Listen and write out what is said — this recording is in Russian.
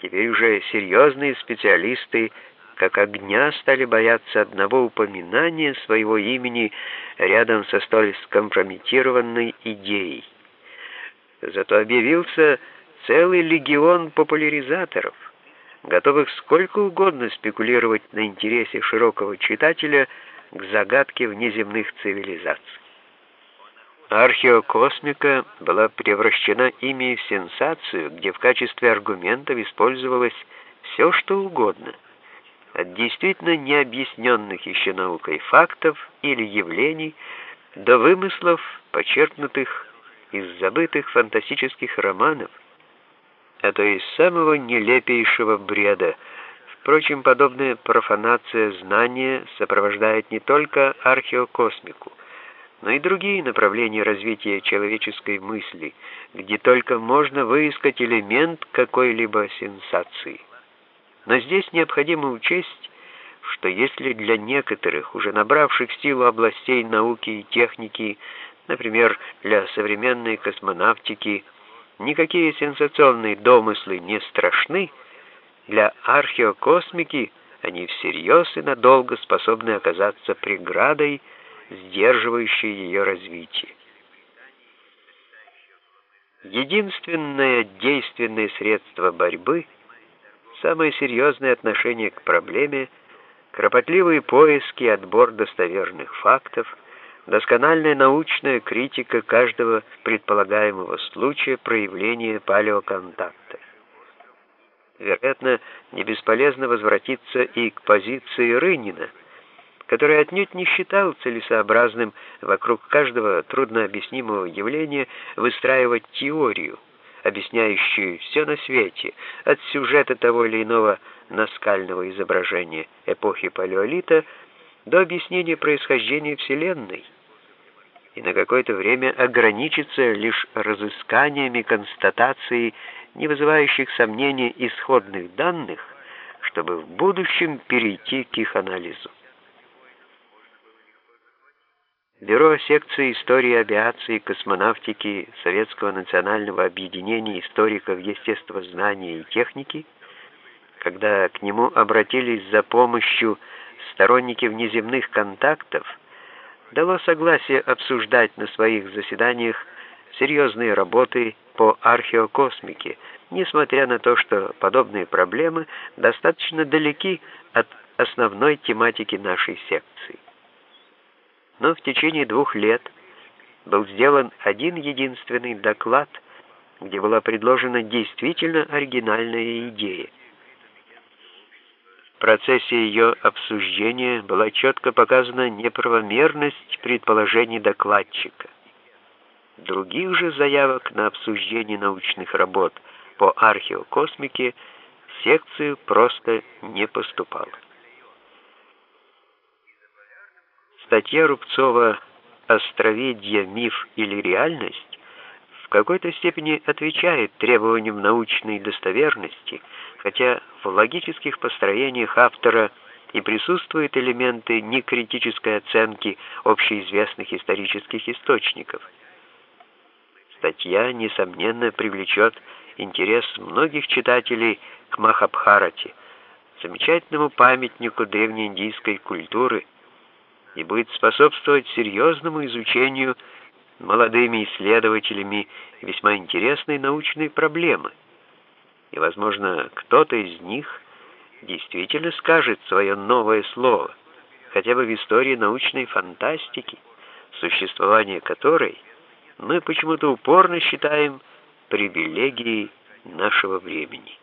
Теперь уже серьезные специалисты как огня стали бояться одного упоминания своего имени рядом со столь скомпрометированной идеей. Зато объявился целый легион популяризаторов, готовых сколько угодно спекулировать на интересе широкого читателя к загадке внеземных цивилизаций. Археокосмика была превращена ими в сенсацию, где в качестве аргументов использовалось все, что угодно, от действительно необъясненных еще наукой фактов или явлений до вымыслов, почерпнутых из забытых фантастических романов, а то из самого нелепейшего бреда. Впрочем, подобная профанация знания сопровождает не только археокосмику, но и другие направления развития человеческой мысли, где только можно выискать элемент какой-либо сенсации. Но здесь необходимо учесть, что если для некоторых, уже набравших силу областей науки и техники, например, для современной космонавтики, никакие сенсационные домыслы не страшны, для археокосмики они всерьез и надолго способны оказаться преградой, сдерживающие ее развитие. Единственное действенное средство борьбы, самое серьезное отношение к проблеме, кропотливые поиски и отбор достоверных фактов, доскональная научная критика каждого предполагаемого случая проявления палеоконтакта. Вероятно, не бесполезно возвратиться и к позиции Рынина – который отнюдь не считал целесообразным вокруг каждого труднообъяснимого явления выстраивать теорию, объясняющую все на свете, от сюжета того или иного наскального изображения эпохи Палеолита до объяснения происхождения Вселенной, и на какое-то время ограничиться лишь разысканиями констатации, не вызывающих сомнений исходных данных, чтобы в будущем перейти к их анализу. Бюро секции истории авиации и космонавтики Советского национального объединения историков естествознания и техники, когда к нему обратились за помощью сторонники внеземных контактов, дало согласие обсуждать на своих заседаниях серьезные работы по археокосмике, несмотря на то, что подобные проблемы достаточно далеки от основной тематики нашей секции но в течение двух лет был сделан один единственный доклад, где была предложена действительно оригинальная идея. В процессе ее обсуждения была четко показана неправомерность предположений докладчика. Других же заявок на обсуждение научных работ по археокосмике в секцию просто не поступало. Статья Рубцова «Островедье. Миф или реальность» в какой-то степени отвечает требованиям научной достоверности, хотя в логических построениях автора и присутствуют элементы некритической оценки общеизвестных исторических источников. Статья, несомненно, привлечет интерес многих читателей к Махабхарате, замечательному памятнику древнеиндийской культуры – и будет способствовать серьезному изучению молодыми исследователями весьма интересной научной проблемы. И, возможно, кто-то из них действительно скажет свое новое слово, хотя бы в истории научной фантастики, существование которой мы почему-то упорно считаем привилегией нашего времени.